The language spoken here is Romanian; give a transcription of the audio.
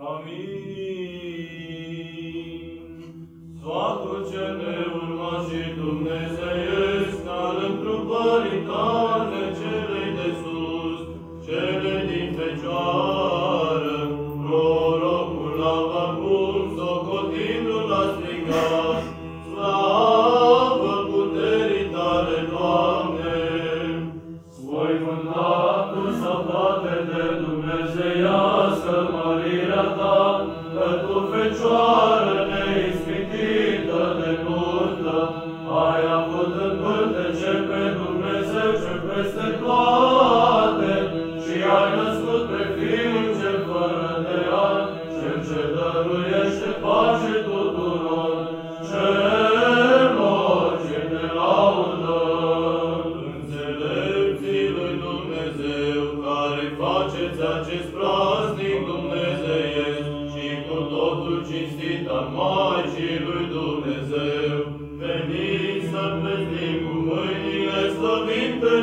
Amin. Sfatul cel neurmat și dumnezeiesc al întrupării Fecioară neispitită de nuntă, ai avut în pântece pe Dumnezeu ce peste toate și ai născut pe Fiul cel fără de an, cel ce dăruiește pace tuturor, celor ce te laudă. Înțelepții lui Dumnezeu, care faceți acest praznic cinstit al Maicii lui Dumnezeu, veniți să plătim cu mâinile slăvind pe